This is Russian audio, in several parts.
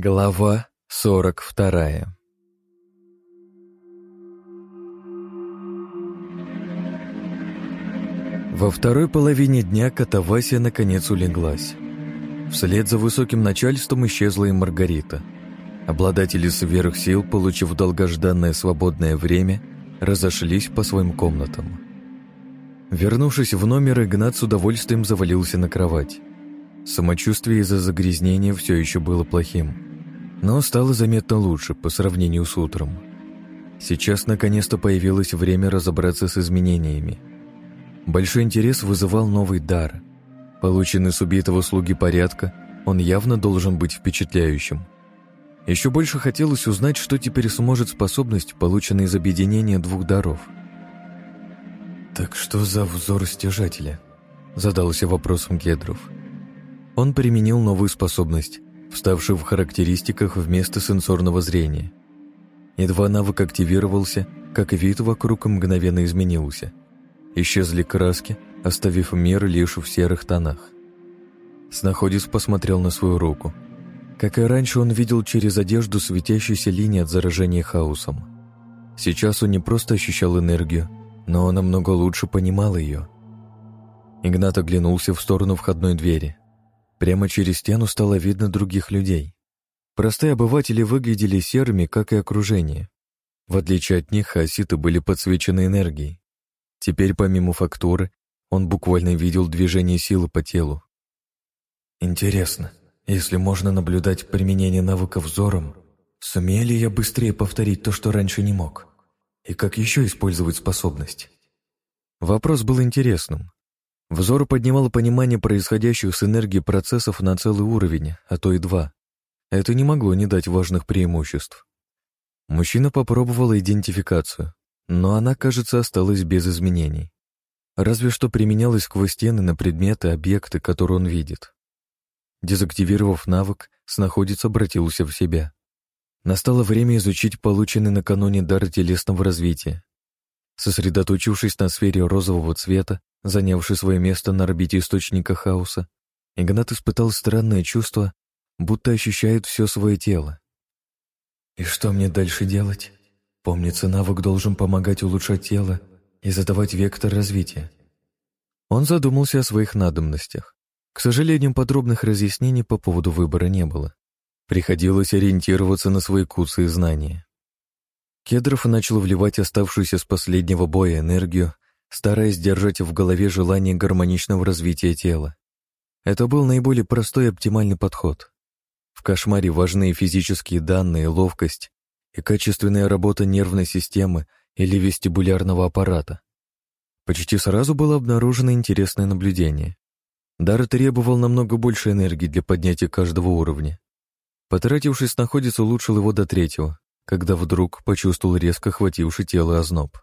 Глава сорок вторая Во второй половине дня Катавасия наконец улеглась. Вслед за высоким начальством исчезла и Маргарита. Обладатели сверхсил, получив долгожданное свободное время, разошлись по своим комнатам. Вернувшись в номер, Игнат с удовольствием завалился на кровать. Самочувствие из-за загрязнения все еще было плохим, но стало заметно лучше по сравнению с утром. Сейчас наконец-то появилось время разобраться с изменениями. Большой интерес вызывал новый дар. Полученный с убитого слуги порядка, он явно должен быть впечатляющим. Еще больше хотелось узнать, что теперь сможет способность, полученная из объединения двух даров – «Так что за взор стяжателя?» — задался вопросом Кедров. Он применил новую способность, вставшую в характеристиках вместо сенсорного зрения. Едва навык активировался, как вид вокруг мгновенно изменился. Исчезли краски, оставив мир лишь в серых тонах. Снаходец посмотрел на свою руку. Как и раньше, он видел через одежду светящиеся линии от заражения хаосом. Сейчас он не просто ощущал энергию, но он намного лучше понимал ее. Игнат оглянулся в сторону входной двери. Прямо через стену стало видно других людей. Простые обыватели выглядели серыми, как и окружение. В отличие от них, хаоситы были подсвечены энергией. Теперь, помимо фактуры, он буквально видел движение силы по телу. «Интересно, если можно наблюдать применение навыка взором, сумею ли я быстрее повторить то, что раньше не мог?» И как еще использовать способность? Вопрос был интересным. Взор поднимал понимание происходящих с энергией процессов на целый уровень, а то и два. Это не могло не дать важных преимуществ. Мужчина попробовал идентификацию, но она, кажется, осталась без изменений. Разве что применялась сквозь стены на предметы, объекты, которые он видит. Дезактивировав навык, снаходец обратился в себя. Настало время изучить полученный накануне дар телесного развития. Сосредоточившись на сфере розового цвета, занявшей свое место на орбите источника хаоса, Игнат испытал странное чувство, будто ощущает все свое тело. «И что мне дальше делать? Помнится, навык должен помогать улучшать тело и задавать вектор развития». Он задумался о своих надобностях. К сожалению, подробных разъяснений по поводу выбора не было. Приходилось ориентироваться на свои куцы и знания. Кедров начал вливать оставшуюся с последнего боя энергию, стараясь держать в голове желание гармоничного развития тела. Это был наиболее простой и оптимальный подход. В кошмаре важны физические данные, ловкость и качественная работа нервной системы или вестибулярного аппарата. Почти сразу было обнаружено интересное наблюдение. Дар требовал намного больше энергии для поднятия каждого уровня. Потратившись, находец улучшил его до третьего, когда вдруг почувствовал резко хвативший тело озноб.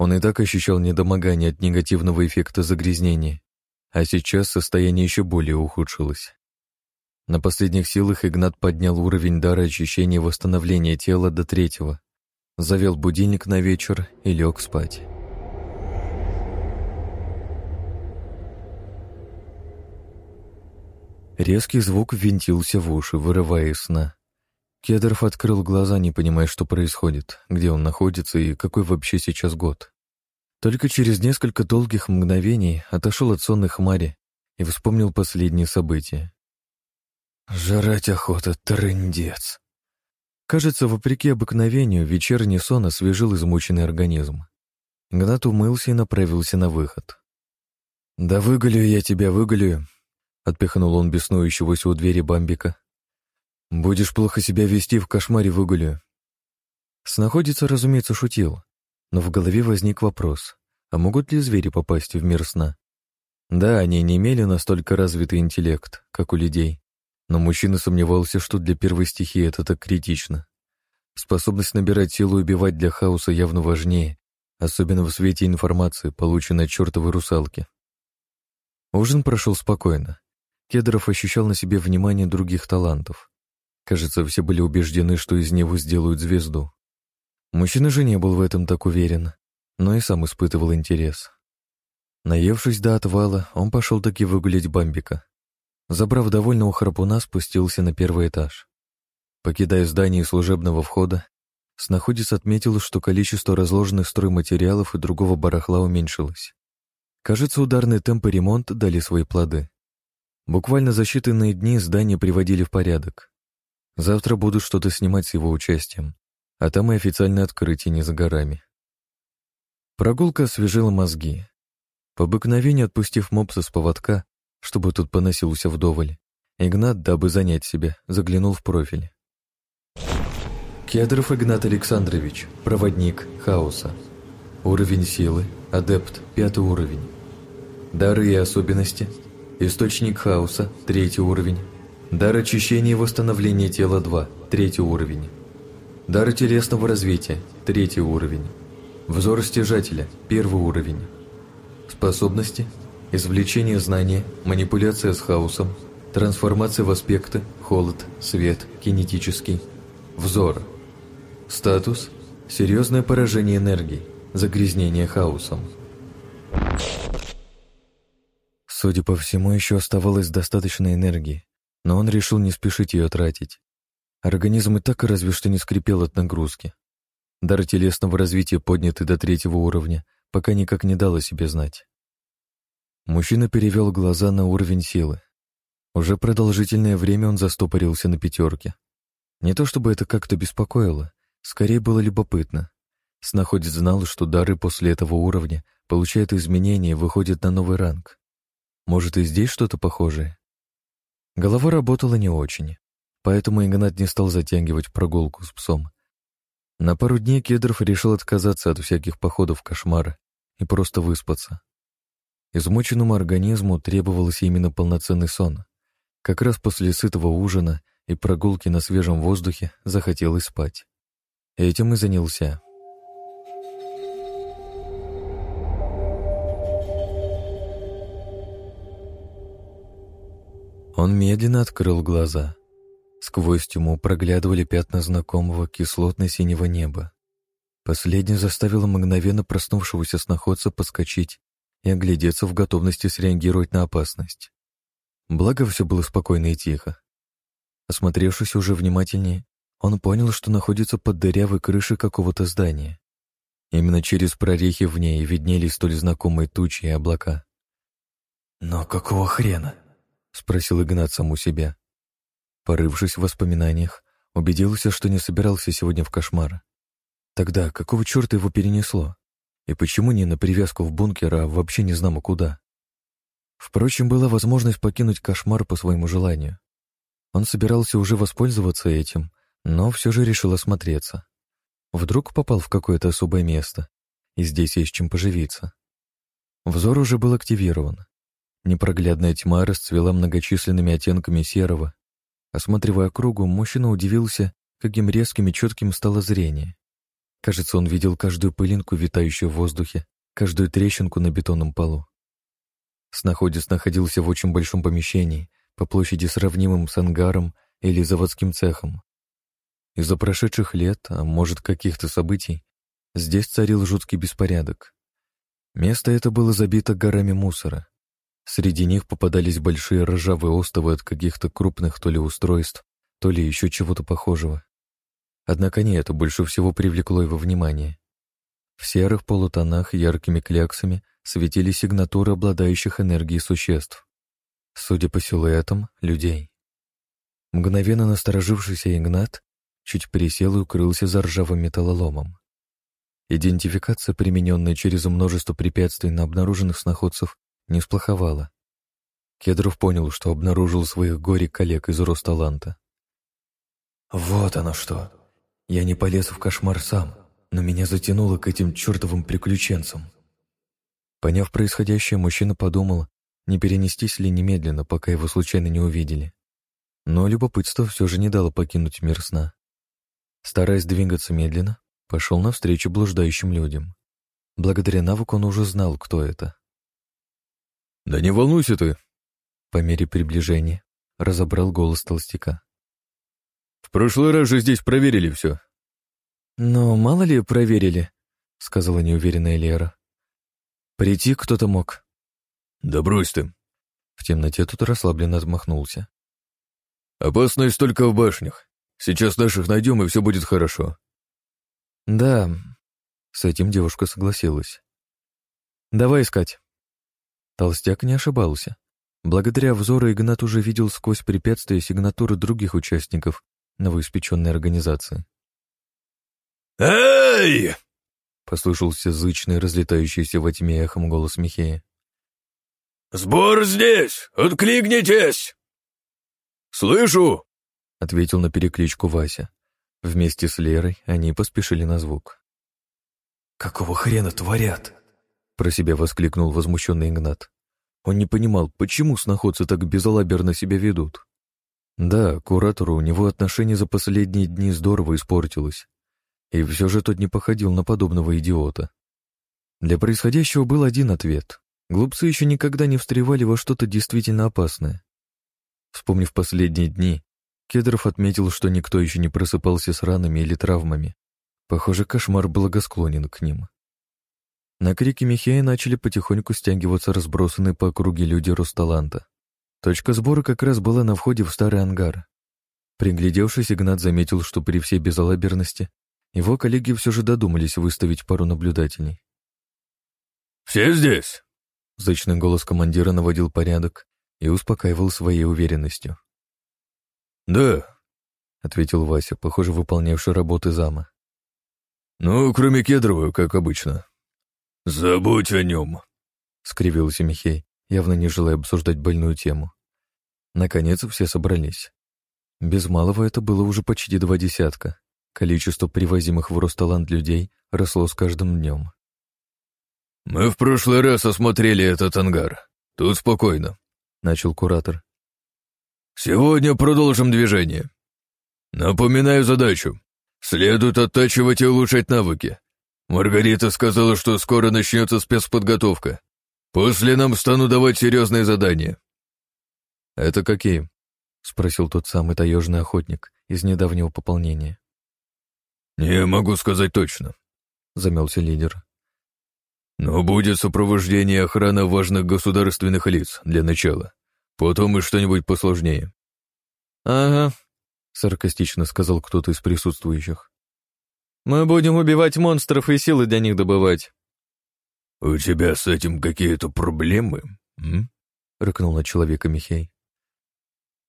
Он и так ощущал недомогание от негативного эффекта загрязнения, а сейчас состояние еще более ухудшилось. На последних силах Игнат поднял уровень дара очищения и восстановления тела до третьего, завел будильник на вечер и лег спать. Резкий звук ввинтился в уши, вырывая сна. Кедров открыл глаза, не понимая, что происходит, где он находится и какой вообще сейчас год. Только через несколько долгих мгновений отошел от сонных хмари и вспомнил последние события. «Жрать охота, трындец!» Кажется, вопреки обыкновению, вечерний сон освежил измученный организм. Гнат умылся и направился на выход. «Да выголю я тебя, выголю, Отпихнул он беснующегося у двери бамбика. «Будешь плохо себя вести, в кошмаре выгулю». Снаходится, разумеется, шутил, но в голове возник вопрос, а могут ли звери попасть в мир сна? Да, они не имели настолько развитый интеллект, как у людей, но мужчина сомневался, что для первой стихии это так критично. Способность набирать силу и убивать для хаоса явно важнее, особенно в свете информации, полученной от чертовой русалки. Ужин прошел спокойно. Кедров ощущал на себе внимание других талантов. Кажется, все были убеждены, что из него сделают звезду. Мужчина же не был в этом так уверен, но и сам испытывал интерес. Наевшись до отвала, он пошел таки выгулять бамбика. Забрав довольного храпуна, спустился на первый этаж. Покидая здание служебного входа, снаходец отметил, что количество разложенных стройматериалов и другого барахла уменьшилось. Кажется, ударные темпы ремонта дали свои плоды. Буквально за считанные дни здание приводили в порядок. Завтра будут что-то снимать с его участием, а там и официальное открытие не за горами. Прогулка освежила мозги. По обыкновению отпустив мопса с поводка, чтобы тут поносился вдоволь, Игнат, дабы занять себя, заглянул в профиль. Кедров Игнат Александрович, проводник хаоса. Уровень силы, адепт, пятый уровень. Дары и особенности, источник хаоса, третий уровень. Дар очищения и восстановления тела 2, третий уровень. Дар телесного развития, третий уровень. Взор стяжателя, первый уровень. Способности, извлечение знания, манипуляция с хаосом, трансформация в аспекты, холод, свет, кинетический, взор. Статус – серьезное поражение энергии, загрязнение хаосом. Судя по всему, еще оставалось достаточно энергии, но он решил не спешить ее тратить. Организм и так разве что не скрипел от нагрузки. Дар телесного развития, поднятый до третьего уровня, пока никак не дал о себе знать. Мужчина перевел глаза на уровень силы. Уже продолжительное время он застопорился на пятерке. Не то чтобы это как-то беспокоило, скорее было любопытно. Снаходец знал, что дары после этого уровня получают изменения и выходят на новый ранг. Может, и здесь что-то похожее? Голова работала не очень, поэтому Игнат не стал затягивать прогулку с псом. На пару дней Кедров решил отказаться от всяких походов в кошмары и просто выспаться. Измученному организму требовался именно полноценный сон. Как раз после сытого ужина и прогулки на свежем воздухе захотелось спать. Этим и занялся. Он медленно открыл глаза. Сквозь тьму проглядывали пятна знакомого кислотно-синего неба. Последнее заставило мгновенно проснувшегося сноходца подскочить и оглядеться в готовности среагировать на опасность. Благо, все было спокойно и тихо. Осмотревшись уже внимательнее, он понял, что находится под дырявой крышей какого-то здания. Именно через прорехи в ней виднелись столь знакомые тучи и облака. «Но какого хрена?» — спросил Игнат саму себя. Порывшись в воспоминаниях, убедился, что не собирался сегодня в кошмар. Тогда какого черта его перенесло? И почему не на привязку в бункер, а вообще не знамо куда? Впрочем, была возможность покинуть кошмар по своему желанию. Он собирался уже воспользоваться этим, но все же решил осмотреться. Вдруг попал в какое-то особое место, и здесь есть чем поживиться. Взор уже был активирован. Непроглядная тьма расцвела многочисленными оттенками серого. Осматривая кругу, мужчина удивился, каким резким и четким стало зрение. Кажется, он видел каждую пылинку, витающую в воздухе, каждую трещинку на бетонном полу. Снаходец находился в очень большом помещении, по площади сравнимым с ангаром или заводским цехом. Из-за прошедших лет, а может каких-то событий, здесь царил жуткий беспорядок. Место это было забито горами мусора. Среди них попадались большие ржавые остовы от каких-то крупных то ли устройств, то ли еще чего-то похожего. Однако не это больше всего привлекло его внимание. В серых полутонах яркими кляксами светили сигнатуры обладающих энергией существ. Судя по силуэтам, людей. Мгновенно насторожившийся Игнат чуть пересел и укрылся за ржавым металлоломом. Идентификация, примененная через множество препятствий на обнаруженных сноходцев, не сплоховала. Кедров понял, что обнаружил своих горе-коллег из Росталанта. «Вот оно что! Я не полез в кошмар сам, но меня затянуло к этим чертовым приключенцам». Поняв происходящее, мужчина подумал, не перенестись ли немедленно, пока его случайно не увидели. Но любопытство все же не дало покинуть мир сна. Стараясь двигаться медленно, пошел навстречу блуждающим людям. Благодаря навыку он уже знал, кто это. «Да не волнуйся ты!» По мере приближения разобрал голос толстяка. «В прошлый раз же здесь проверили все». «Но мало ли проверили», — сказала неуверенная Лера. «Прийти кто-то мог». «Да брось ты!» В темноте тут расслабленно отмахнулся. «Опасность только в башнях. Сейчас наших найдем, и все будет хорошо». «Да», — с этим девушка согласилась. «Давай искать». Толстяк не ошибался. Благодаря взору Игнат уже видел сквозь препятствия сигнатуры других участников новоиспеченной организации. «Эй!» — послышался зычный, разлетающийся во тьме эхом голос Михея. «Сбор здесь! Откликнитесь!» «Слышу!» — ответил на перекличку Вася. Вместе с Лерой они поспешили на звук. «Какого хрена творят?» — про себя воскликнул возмущенный Игнат. Он не понимал, почему сноходцы так безалаберно себя ведут. Да, куратору у него отношение за последние дни здорово испортилось. И все же тот не походил на подобного идиота. Для происходящего был один ответ. Глупцы еще никогда не встревали во что-то действительно опасное. Вспомнив последние дни, Кедров отметил, что никто еще не просыпался с ранами или травмами. Похоже, кошмар благосклонен к ним. На крики Михея начали потихоньку стягиваться разбросанные по округе люди Росталанта. Точка сбора как раз была на входе в старый ангар. Приглядевшись, Игнат заметил, что при всей безалаберности его коллеги все же додумались выставить пару наблюдателей. «Все здесь?» Зычный голос командира наводил порядок и успокаивал своей уверенностью. «Да», — ответил Вася, похоже, выполнявший работы зама. «Ну, кроме Кедрова, как обычно». «Забудь о нем», — скривился Михей, явно не желая обсуждать больную тему. Наконец все собрались. Без малого это было уже почти два десятка. Количество привозимых в Росталанд людей росло с каждым днем. «Мы в прошлый раз осмотрели этот ангар. Тут спокойно», — начал куратор. «Сегодня продолжим движение. Напоминаю задачу. Следует оттачивать и улучшать навыки. Маргарита сказала, что скоро начнется спецподготовка. После нам стану давать серьезные задания. Это какие? Спросил тот самый таежный охотник из недавнего пополнения. Не могу сказать точно, замялся лидер. Но будет сопровождение и охрана важных государственных лиц для начала. Потом и что-нибудь посложнее. Ага, саркастично сказал кто-то из присутствующих. Мы будем убивать монстров и силы для них добывать. У тебя с этим какие-то проблемы? М? рыкнул на человека Михей.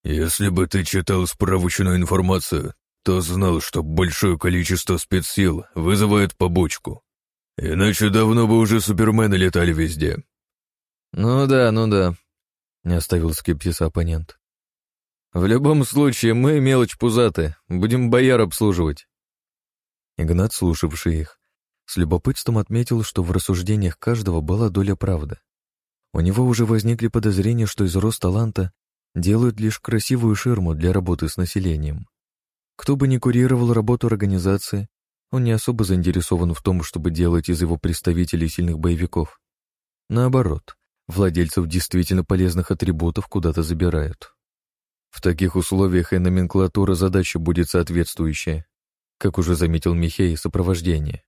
Если бы ты читал справочную информацию, то знал, что большое количество спецсил вызывает побочку. Иначе давно бы уже супермены летали везде. Ну да, ну да, не оставил скептиса оппонент. В любом случае, мы мелочь пузатая, будем бояр обслуживать. Игнат, слушавший их, с любопытством отметил, что в рассуждениях каждого была доля правды. У него уже возникли подозрения, что из рост таланта делают лишь красивую ширму для работы с населением. Кто бы ни курировал работу организации, он не особо заинтересован в том, чтобы делать из его представителей сильных боевиков. Наоборот, владельцев действительно полезных атрибутов куда-то забирают. В таких условиях и номенклатура задачи будет соответствующая как уже заметил Михей, сопровождение.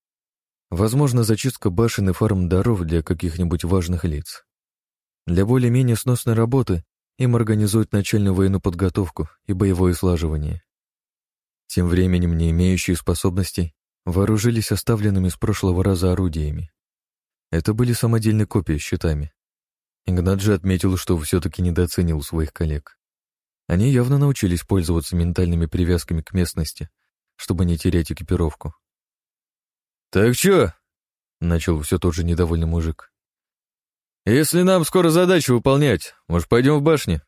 Возможно, зачистка башен и фарм даров для каких-нибудь важных лиц. Для более-менее сносной работы им организуют начальную военную подготовку и боевое слаживание. Тем временем не имеющие способностей вооружились оставленными с прошлого раза орудиями. Это были самодельные копии с щитами. Игнат же отметил, что все-таки недооценил своих коллег. Они явно научились пользоваться ментальными привязками к местности чтобы не терять экипировку. «Так чё?» — начал все тот же недовольный мужик. «Если нам скоро задачу выполнять, может, пойдем в башню?»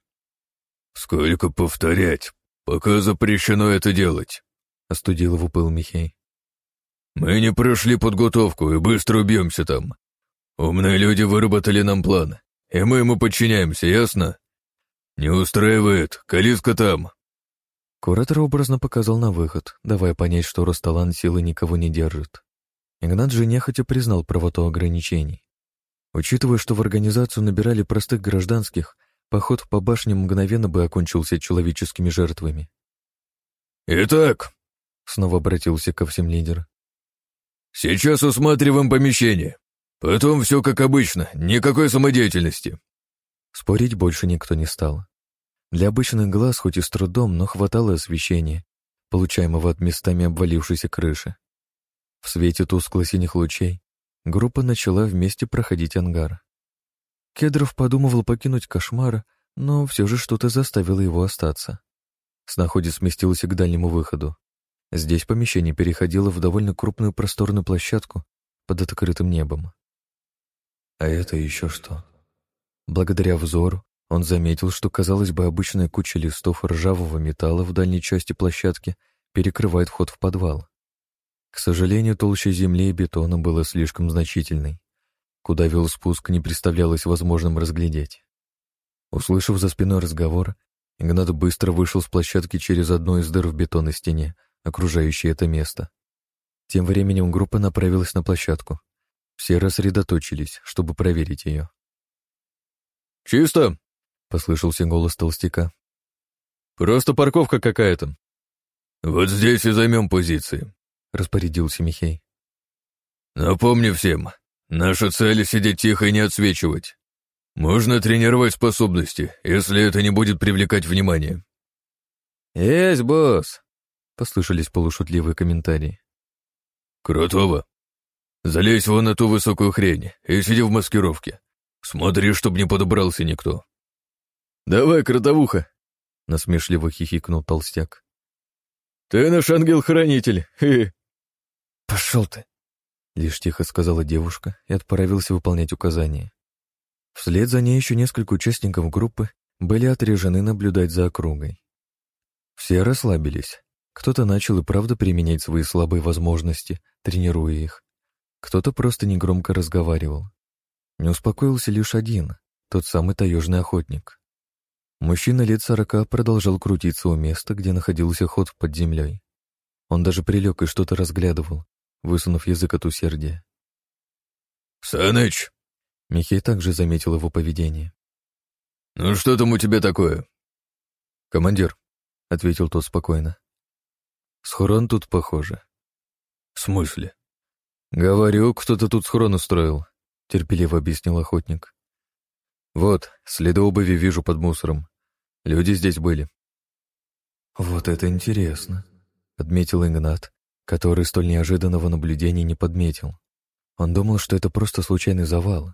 «Сколько повторять, пока запрещено это делать», — остудил его пыл Михей. «Мы не прошли подготовку и быстро убьемся там. Умные люди выработали нам план, и мы ему подчиняемся, ясно? Не устраивает, калитка там, Куратор образно показал на выход, давая понять, что Росталан силы никого не держит. Игнат же нехотя признал правоту ограничений. Учитывая, что в организацию набирали простых гражданских, поход по башне мгновенно бы окончился человеческими жертвами. «Итак», — снова обратился ко всем лидер, — «сейчас усматриваем помещение. Потом все как обычно, никакой самодеятельности». Спорить больше никто не стал. Для обычных глаз хоть и с трудом, но хватало освещения, получаемого от местами обвалившейся крыши. В свете тускло-синих лучей группа начала вместе проходить ангар. Кедров подумывал покинуть кошмара, но все же что-то заставило его остаться. Снаходец сместился к дальнему выходу. Здесь помещение переходило в довольно крупную просторную площадку под открытым небом. А это еще что? Благодаря взору он заметил, что, казалось бы, обычная куча листов ржавого металла в дальней части площадки перекрывает вход в подвал. К сожалению, толща земли и бетона была слишком значительной. Куда вел спуск, не представлялось возможным разглядеть. Услышав за спиной разговор, Игнат быстро вышел с площадки через одну из дыр в бетонной стене, окружающей это место. Тем временем группа направилась на площадку. Все рассредоточились, чтобы проверить ее. «Чисто!» — послышался голос толстяка. «Просто парковка какая-то». «Вот здесь и займем позиции», — распорядился Михей. «Напомню всем, наша цель — сидеть тихо и не отсвечивать. Можно тренировать способности, если это не будет привлекать внимание». «Есть, босс!» — послышались полушутливые комментарии. «Крутого. Залезь вон на ту высокую хрень и сиди в маскировке. Смотри, чтоб не подобрался никто». «Давай, кротовуха!» — насмешливо хихикнул толстяк. «Ты наш ангел-хранитель! «Пошел ты!» — лишь тихо сказала девушка и отправился выполнять указания. Вслед за ней еще несколько участников группы были отрежены наблюдать за округой. Все расслабились. Кто-то начал и правда применять свои слабые возможности, тренируя их. Кто-то просто негромко разговаривал. Не успокоился лишь один, тот самый таежный охотник. Мужчина лет сорока продолжал крутиться у места, где находился ход под землей. Он даже прилег и что-то разглядывал, высунув язык от усердия. «Саныч!» Михей также заметил его поведение. «Ну что там у тебя такое?» «Командир», — ответил тот спокойно. «Схорон тут похоже». «В смысле?» «Говорю, кто-то тут схрон устроил», — терпеливо объяснил охотник. «Вот, следы обуви вижу под мусором. Люди здесь были». «Вот это интересно», — отметил Игнат, который столь неожиданного наблюдения не подметил. Он думал, что это просто случайный завал,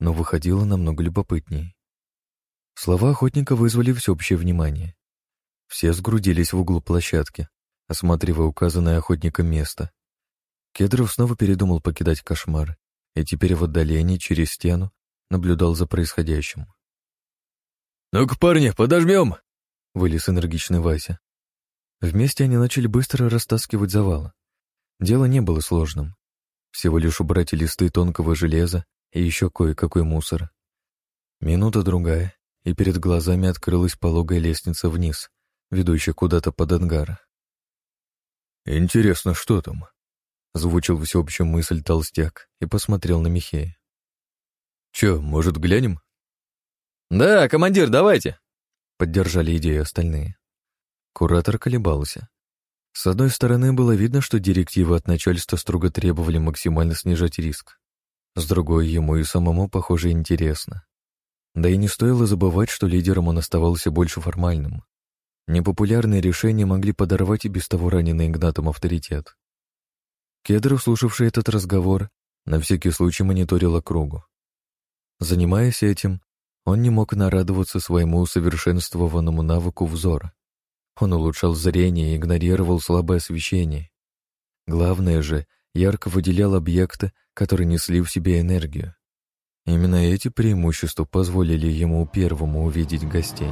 но выходило намного любопытнее. Слова охотника вызвали всеобщее внимание. Все сгрудились в углу площадки, осматривая указанное охотником место. Кедров снова передумал покидать кошмар, и теперь в отдалении, через стену, наблюдал за происходящим. «Ну-ка, парни, подожмем!» — вылез энергичный Вася. Вместе они начали быстро растаскивать завалы. Дело не было сложным. Всего лишь убрать листы тонкого железа и еще кое-какой мусор. Минута-другая, и перед глазами открылась пологая лестница вниз, ведущая куда-то под ангар. «Интересно, что там?» — звучил всеобщую мысль толстяк и посмотрел на Михея. Че, может, глянем? Да, командир, давайте. Поддержали идею остальные. Куратор колебался. С одной стороны, было видно, что директивы от начальства строго требовали максимально снижать риск. С другой, ему и самому, похоже, интересно. Да и не стоило забывать, что лидером он оставался больше формальным. Непопулярные решения могли подорвать и без того раненый Игнатом авторитет. Кедров, слушавший этот разговор, на всякий случай мониторил округу. Занимаясь этим, он не мог нарадоваться своему усовершенствованному навыку взора. Он улучшал зрение и игнорировал слабое освещение. Главное же, ярко выделял объекты, которые несли в себе энергию. Именно эти преимущества позволили ему первому увидеть гостей.